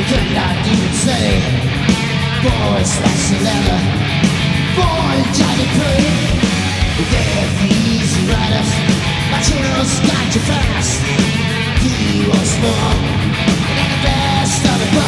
You could not even say Boy, slice of leather Boy, Johnny Craig They're these riders My heroes got too fast. He was more Than the best of the